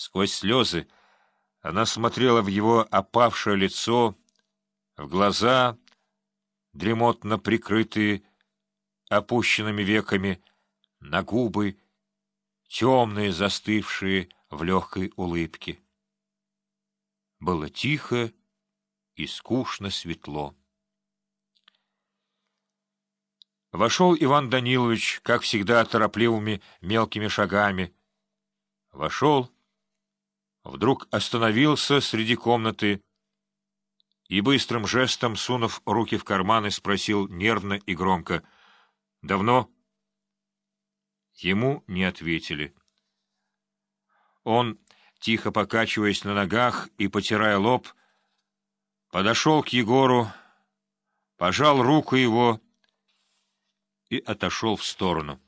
Сквозь слезы она смотрела в его опавшее лицо, в глаза, дремотно прикрытые опущенными веками, на губы, темные, застывшие в легкой улыбке. Было тихо и скучно светло. Вошел Иван Данилович, как всегда, торопливыми мелкими шагами. Вошел вдруг остановился среди комнаты и быстрым жестом, сунув руки в карманы, спросил нервно и громко «Давно?» Ему не ответили. Он, тихо покачиваясь на ногах и потирая лоб, подошел к Егору, пожал руку его и отошел в сторону.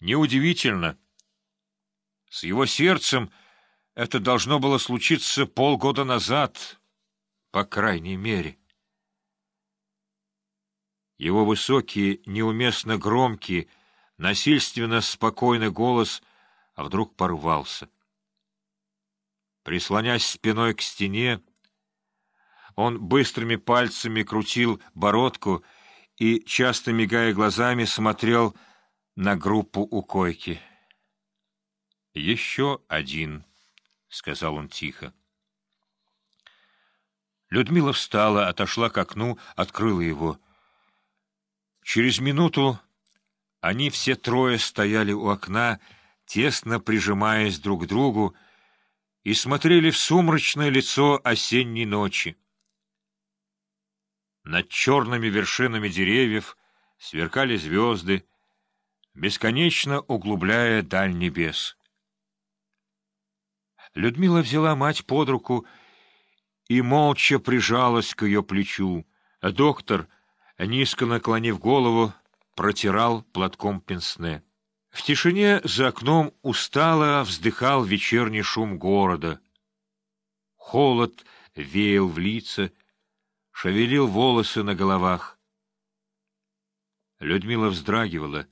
Неудивительно, с его сердцем это должно было случиться полгода назад, по крайней мере. Его высокий, неуместно громкий, насильственно спокойный голос а вдруг порвался. Прислонясь спиной к стене, он быстрыми пальцами крутил бородку и, часто мигая глазами, смотрел на группу у койки. — Еще один, — сказал он тихо. Людмила встала, отошла к окну, открыла его. Через минуту они все трое стояли у окна, тесно прижимаясь друг к другу, и смотрели в сумрачное лицо осенней ночи. Над черными вершинами деревьев сверкали звезды, бесконечно углубляя даль небес. Людмила взяла мать под руку и молча прижалась к ее плечу. А доктор, низко наклонив голову, протирал платком пенсне. В тишине за окном устало вздыхал вечерний шум города. Холод веял в лица, шевелил волосы на головах. Людмила вздрагивала,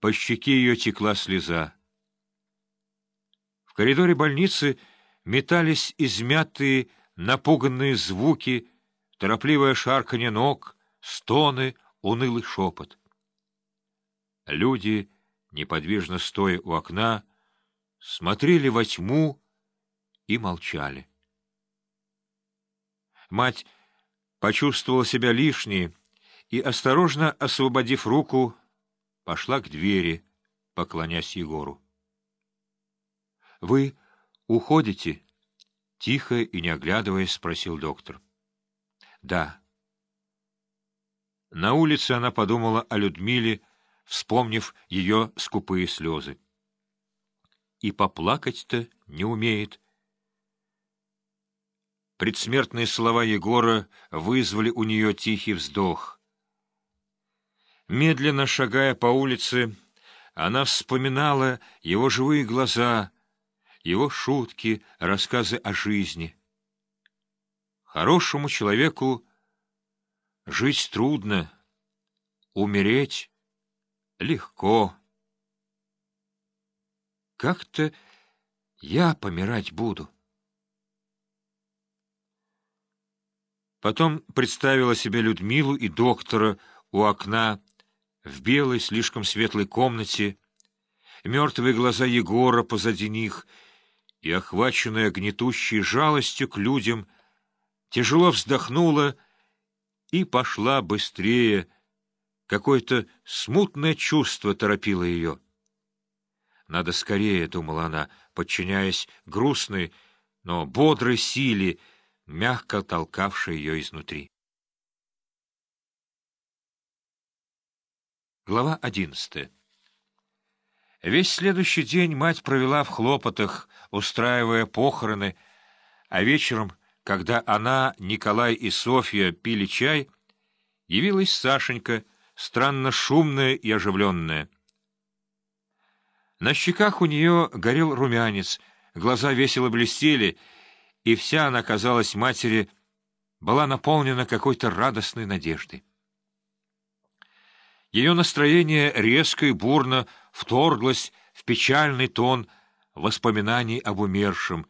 по щеке ее текла слеза коридоре больницы метались измятые, напуганные звуки, торопливое шарканье ног, стоны, унылый шепот. Люди, неподвижно стоя у окна, смотрели во тьму и молчали. Мать почувствовала себя лишней и, осторожно освободив руку, пошла к двери, поклонясь Егору. — Вы уходите? — тихо и не оглядываясь спросил доктор. — Да. На улице она подумала о Людмиле, вспомнив ее скупые слезы. И поплакать-то не умеет. Предсмертные слова Егора вызвали у нее тихий вздох. Медленно шагая по улице, она вспоминала его живые глаза — его шутки, рассказы о жизни. Хорошему человеку жить трудно, умереть легко. Как-то я помирать буду. Потом представила себе Людмилу и доктора у окна в белой, слишком светлой комнате, мертвые глаза Егора позади них — и, охваченная гнетущей жалостью к людям, тяжело вздохнула и пошла быстрее. Какое-то смутное чувство торопило ее. «Надо скорее», — думала она, подчиняясь грустной, но бодрой силе, мягко толкавшей ее изнутри. Глава одиннадцатая Весь следующий день мать провела в хлопотах, устраивая похороны, а вечером, когда она, Николай и Софья пили чай, явилась Сашенька, странно шумная и оживленная. На щеках у нее горел румянец, глаза весело блестели, и вся она, казалась матери, была наполнена какой-то радостной надеждой. Ее настроение резко и бурно вторглось в печальный тон воспоминаний об умершем,